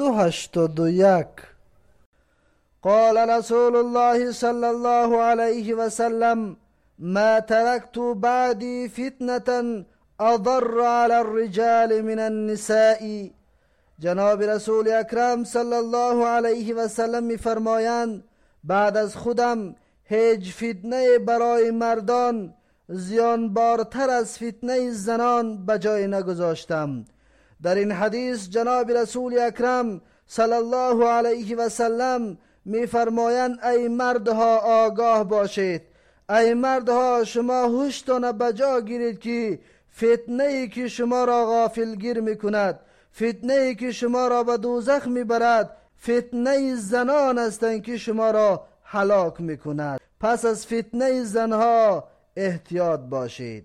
هشتد يك قال رسول الله صلى الله عليه وسلم ما تركت بعدي فتنة أضر على الرجال من النساء. جناب رسول اکرم صلی الله علیه و سلم میفرمایند بعد از خودم هیچ فتنه برای مردان زیانبارتر از فتنه زنان به جای نگذاشتم. در این حدیث جناب رسول اکرم صلی الله علیه و سلم میفرمایند ای مردها آگاه باشید. ای مردها شما هوشتان بجا گیرید که فتنه ای که شما را غافلگیر می‌کند فتنه ای که شما را به دوزخ می‌برد فتنه زنان هستند که شما را هلاک می‌کند. پس از فتنه زنها احتیاط باشید.